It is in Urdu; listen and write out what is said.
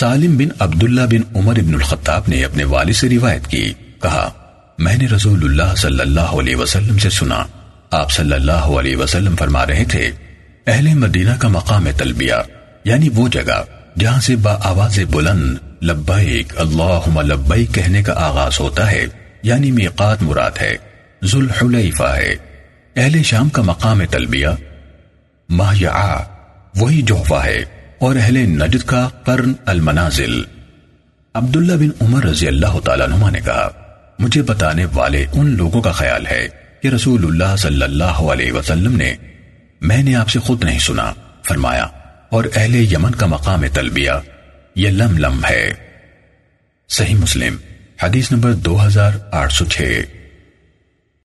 سالم بن عبداللہ بن عمر بن الخطاب نے اپنے والد سے روایت کی، کہا، میں نے رسول اللہ صلی اللہ علیہ وسلم سے سنا، آپ صلی اللہ علیہ وسلم فرما رہے تھے، اہل مدینہ کا مقام تلبیہ یعنی وہ جگہ جہاں سے با آواز بلند لبیک، اللہم لبیک کہنے کا آغاز ہوتا ہے یعنی میقات مراد ہے، ذوالحلیفہ ہے۔ اہل شام کا مقام تلبیہ ماہیعا وہی جوفہ ہے۔ اور اہل نجد کا قرن المنازل۔ عبداللہ بن عمر رضی اللہ تعالیٰ نما نے کہا، مجھے بتانے والے ان لوگوں کا خیال ہے کہ رسول اللہ صلی اللہ علیہ وسلم نے میں نے آپ سے خود نہیں سنا، فرمایا، اور اہل یمن کا مقام تلبیہ، یہ لم لم ہے۔ صحیح مسلم، حدیث نمبر دو ہزار آٹھ سو چھ۔